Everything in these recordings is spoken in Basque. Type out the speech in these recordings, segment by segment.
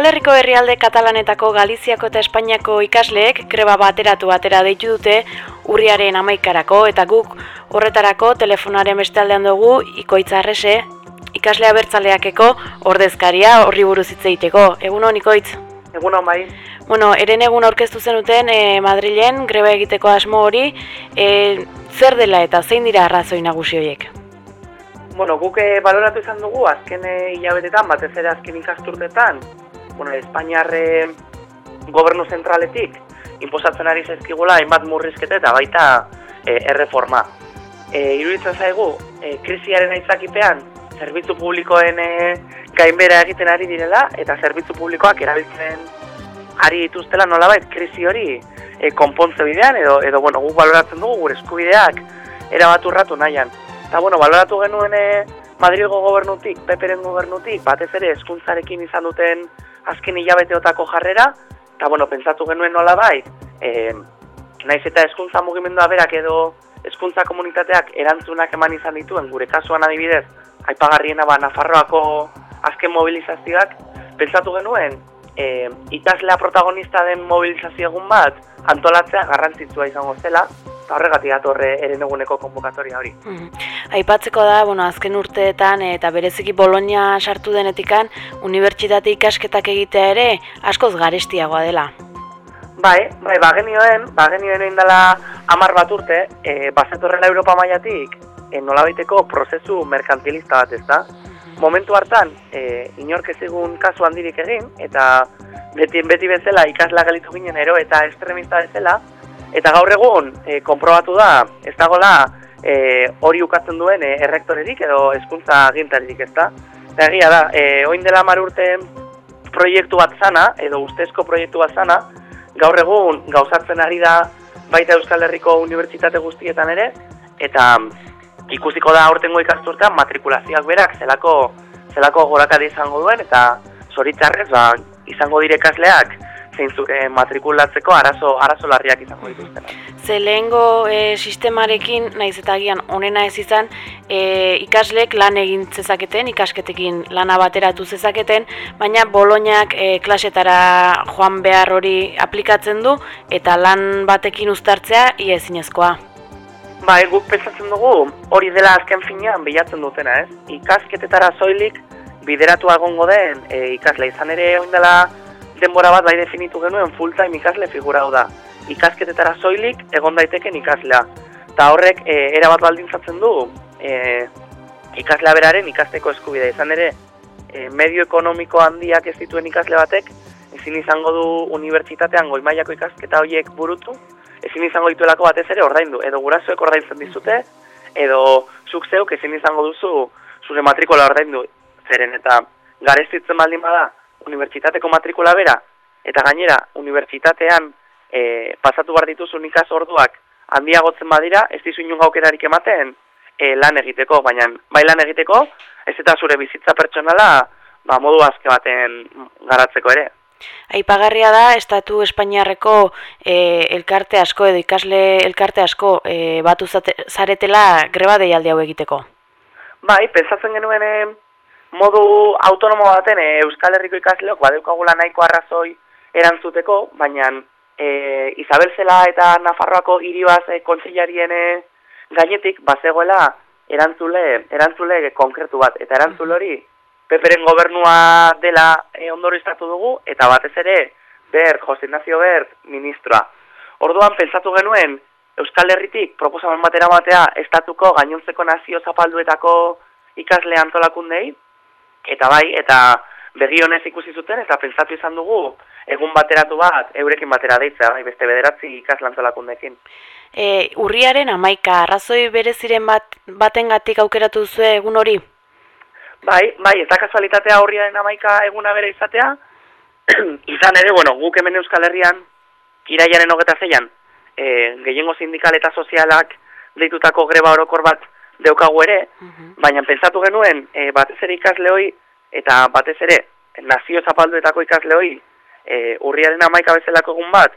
Euskal Herriko herrialde katalanetako Galiziako eta Espainiako ikasleek greba bateratu batera deitu dute urriaren amaikarako eta guk horretarako telefonaren bestaldean dugu ikoitza arrese ikaslea bertzaleakeko ordezkaria horri buruz hitz egiteko. Egun hon ikoitz? Egun hon bai. Bueno, eren egun aurkeztu zenuten e, Madrilen greba egiteko asmo hori, e, zer dela eta zein dira arrazoi nagusi horiek? Bueno, guk eh, baloratu izan dugu azken hilabetetan, batez ere azken ikasturtetan, bueno, Espainiarre gobernu zentraletik inposatzen ari zaizkigula hainbat murrizkete eta baita e, erreforma. E, iruditzen zaigu, e, krisiaren aitzakipean, zerbitzu publikoen e, gainbera egiten ari direla, eta zerbitzu publikoak erabiltzen ari dituztela nolabait krisi hori e, konpontze bidean, edo, edo bueno, guk baloratzen dugu gure eskubideak erabaturratu nahian. Eta bueno, baloratu genuen e, Madrilgo gobernutik, Peperen gobernutik, batez ere eskuntzarekin izan duten azken hilabeteotako jarrera, eta bueno, pentsatu genuen nola bai, e, naiz eta eskuntza mugimendua berak edo eskuntza komunitateak erantzunak eman izan dituen, gure kasuan adibidez, aipagarriena ba, Nafarroako azken mobilizazioak, pentsatu genuen, e, ikaslea protagonista den mobilizazio egun bat, antolatzea garrantzitsua izango zela, eta horregatik atorre eren eguneko konvokatoria hori. Mm Aipatzeko da, bueno, azken urteetan eta bereziki Bologna sartu denetikan, unibertsitate ikasketak egitea ere askoz garestiagoa dela. Bai, bai, bagenioen, bagenioen egin dela amar bat urte, e, bazetorrela Europa mailatik, e, nolabaiteko prozesu merkantilista bat ez da. Momentu hartan, e, inork ezigun kasu handirik egin, eta beti, beti bezala ikasla galitu ginen ero eta estremista bezala, Eta gaur egun, e, konprobatu da, ez dagoela e, hori ukatzen duen e, errektorerik edo hezkuntza agintarik, ez da? Eta egia da, e, oin dela mar urte proiektu bat zana, edo ustezko proiektu bat zana, gaur egun gauzatzen ari da baita Euskal Herriko Unibertsitate guztietan ere, eta ikusiko da aurtengo ikasturtean matrikulazioak berak zelako, zelako gorakadi izango duen, eta zoritzarrez ba, izango direkazleak zeintzuk eh, matrikulatzeko arazo arazo larriak izango dituzten. Ze lehengo eh, sistemarekin naiz eta agian onena ez izan e, ikaslek lan egin zezaketen, ikasketekin lana bateratu zezaketen, baina Bolognak e, klasetara joan behar hori aplikatzen du eta lan batekin uztartzea ia ezinezkoa. Ba, guk pentsatzen dugu hori dela azken finean bilatzen dutena, ez? Ikasketetara soilik bideratu egongo den e, ikasle izan ere oindela denbora bat bai definitu genuen full time ikasle figura da. Ikasketetara soilik egon daiteken ikaslea. Ta horrek e, era bat baldintzatzen du e, ikaslea beraren ikasteko eskubidea izan ere e, medio ekonomiko handiak ez dituen ikasle batek ezin izango du unibertsitatean goi mailako ikasketa horiek burutu, ezin izango dituelako batez ere ordaindu edo gurasoek ordaintzen dizute edo zuk zeuk ezin izango duzu zure matrikola ordaindu zeren eta garestitzen baldin bada unibertsitateko matrikula bera, eta gainera, unibertsitatean e, pasatu behar dituzu nikaz orduak handiagotzen badira, ez dizu inunga aukerarik ematen e, lan egiteko, baina bai lan egiteko, ez eta zure bizitza pertsonala ba, modu azke baten garatzeko ere. Aipagarria da, Estatu Espainiarreko e, elkarte asko edo ikasle elkarte asko e, batu zaretela greba deialdi hau egiteko. Bai, pensatzen genuen modu autonomo baten e, Euskal Herriko ikasleok badeukagula nahiko arrazoi erantzuteko, baina e, Isabel Zela eta Nafarroako hiribaz e, kontseilarien gainetik bazegoela erantzule, erantzule konkretu bat, eta erantzule hori Peperen gobernua dela e, ondoriztatu dugu, eta batez ere, Ber, Jose Ignacio Bert, ministroa. Orduan, pensatu genuen, Euskal Herritik proposamen batera batea estatuko gainontzeko nazio zapalduetako ikasle antolakundei, Eta bai, eta begi honez ikusi zuten, eta pentsatu izan dugu, egun bateratu bat, eurekin batera deitza, bai, beste bederatzi ikaslantzolakundekin. E, urriaren amaika, arrazoi bereziren bat, baten gatik aukeratu duzu egun hori? Bai, bai, eta kasualitatea urriaren amaika eguna bere izatea, izan ere, bueno, guk hemen Euskal Herrian, iraiaren hogeta zeian, e, gehiengo sindikal eta sozialak deitutako greba orokor bat deukagu ere, mhm. baina pentsatu genuen e, batez ere ikasle hoi, eta batez ere nazio zapalduetako ikasle hoi, e, urriaren amaika bezalako egun bat,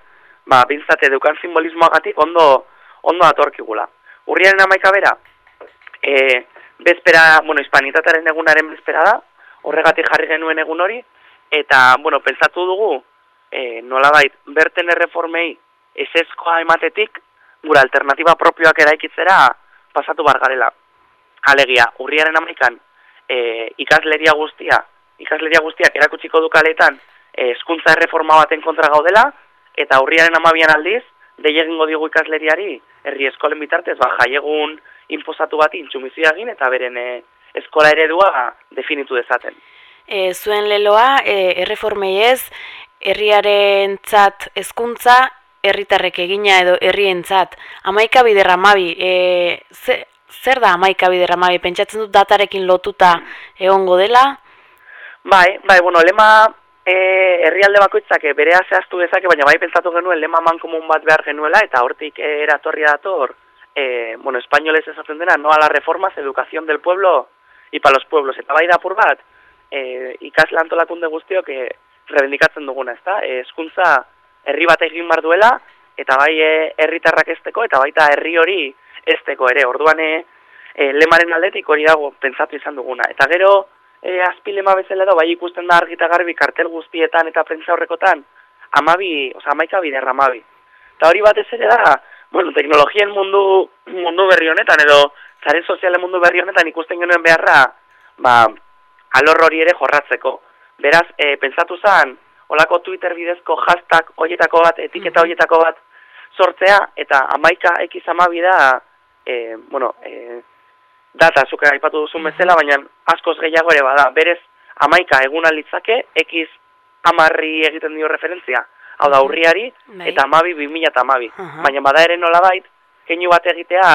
ba, bintzate deukan simbolismoagatik ondo, ondo atorkigula. Urriaren amaika bera, e, bezpera, bueno, hispanitataren egunaren bezpera da, horregatik jarri genuen egun hori, eta, bueno, pentsatu dugu, e, nolabait, berten erreformei esezkoa ematetik, gura alternatiba propioak eraikitzera pasatu bargarela. Alegia, urriaren amaikan, e, ikasleria guztia, ikasleria guztiak erakutsiko dukaletan, e, eskuntza erreforma baten kontra gaudela, eta urriaren amabian aldiz, deiegingo digu ikasleriari, herri eskolen bitartez, ba, jaiegun inposatu bat intxumizia egin, eta beren e, eskola eredua definitu dezaten. E, zuen leloa, e, erreformei ez, herriaren tzat ezkuntza, herritarrek egina edo herrientzat. Amaika biderra mabi, e, zer da amaika biderra mabi? Pentsatzen dut datarekin lotuta egongo dela? Bai, bai, bueno, lema e, herrialde bakoitzak berea zehaztu dezake, baina bai pentsatu genuen lema mankomun bat behar genuela, eta hortik e, eratorria dator, e, bueno, espainolez esaten dena, no a la reformas, educación del pueblo y para los pueblos. Eta bai da apur bat, e, ikasle antolakunde guztiok e, rebendikatzen duguna, ezta? E, eskuntza herri bat egin bar duela, eta bai e, herritarrak esteko, eta baita herri hori esteko ere. Orduan e, lemaren aldetik hori dago pentsatu izan duguna. Eta gero, e, azpilema bezala da, bai ikusten da argita garbi kartel guztietan eta prentza horrekotan, amabi, oza, amaika bider amabi. Eta hori batez ere da, bueno, teknologien mundu, mundu berri honetan, edo zaren sozialen mundu berri honetan ikusten genuen beharra, ba, alor hori ere jorratzeko. Beraz, e, pentsatu zen, olako Twitter bidezko hashtag hoietako bat, etiketa hoietako bat sortzea, eta amaika ekiz amabi da, e, bueno, e, data zuke aipatu duzun bezala, baina askoz gehiago ere bada. Berez, amaika egun alitzake, ekiz amarri egiten dio referentzia. Hau da, urriari, bai. eta amabi, bimila eta amabi. Baina bada ere nola bait, keinu bat egitea,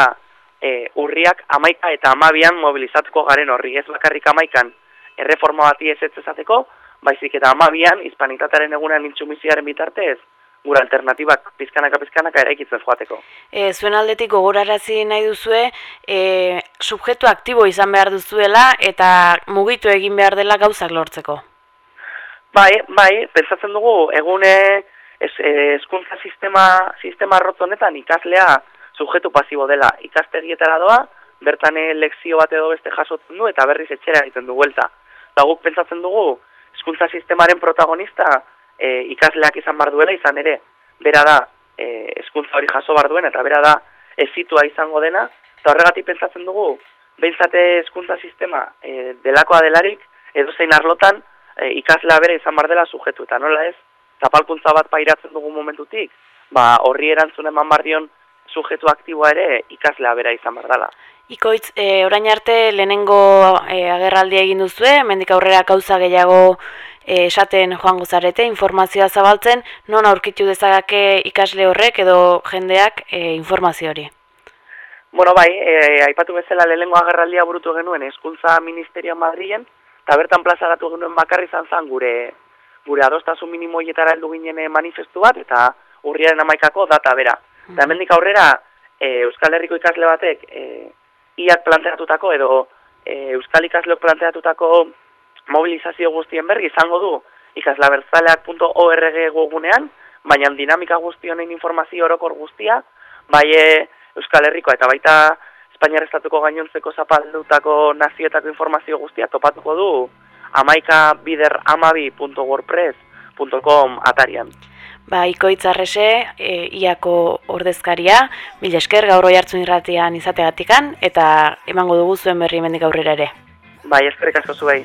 e, urriak amaika eta amabian mobilizatuko garen horri. Ez bakarrik amaikan, erreforma bati ez ez ezateko, baizik eta amabian, hispanitatearen egunean intsumiziaren bitartez, gura alternatibak pizkanaka pizkanaka eraikitzen joateko. E, zuen aldetik gogorarazi nahi duzue, e, subjetu aktibo izan behar duzuela eta mugitu egin behar dela gauzak lortzeko. Bai, bai, pentsatzen dugu, egune eskuntza sistema, sistema honetan ikaslea subjetu pasibo dela ikastegietara doa, bertan lekzio bat edo beste jasotzen du eta berriz etxera egiten du buelta eta guk pentsatzen dugu hezkuntza sistemaren protagonista e, ikasleak izan bar duela izan ere bera da e, hezkuntza hori jaso bar duen eta bera da ezitua izango dena eta horregatik pentsatzen dugu behintzate hezkuntza sistema e, delakoa delarik edo zein arlotan e, ikaslea bere izan bar dela sujetu eta nola ez zapalkuntza bat pairatzen dugu momentutik ba horri erantzun eman bar dion sujetu aktiboa ere ikaslea bera izan bar dela Ikoitz, e, orain arte lehenengo e, agerraldia egin duzue, mendik aurrera gauza gehiago e, esaten joango zarete, informazioa zabaltzen, non aurkitu dezagake ikasle horrek edo jendeak e, informazio hori? Bueno, bai, e, aipatu bezala lehenengo agerraldia burutu genuen Eskuntza Ministerioa Madrilen, eta bertan plazaratu genuen bakarri izan zan gure gure adostasun minimoietara heldu ginen manifestu bat, eta urriaren amaikako data bera. Eta mm -hmm. aurrera, e, Euskal Herriko ikasle batek, e, iak planteatutako edo e, Euskal Ikasleok planteatutako mobilizazio guztien berri izango du ikaslabertzaleak.org gugunean, baina dinamika guztionen informazio orokor guztia, bai e, Euskal Herriko eta baita Espainiar Estatuko gainontzeko zapaldutako nazioetako informazio guztia topatuko du amaika bider atarian. Ba, ikoitzarrese, e, iako ordezkaria, mila esker gaur oi hartzun irratian izateagatikan, eta emango dugu zuen berri mendik aurrera ere. Bai, eskerrik asko zuei.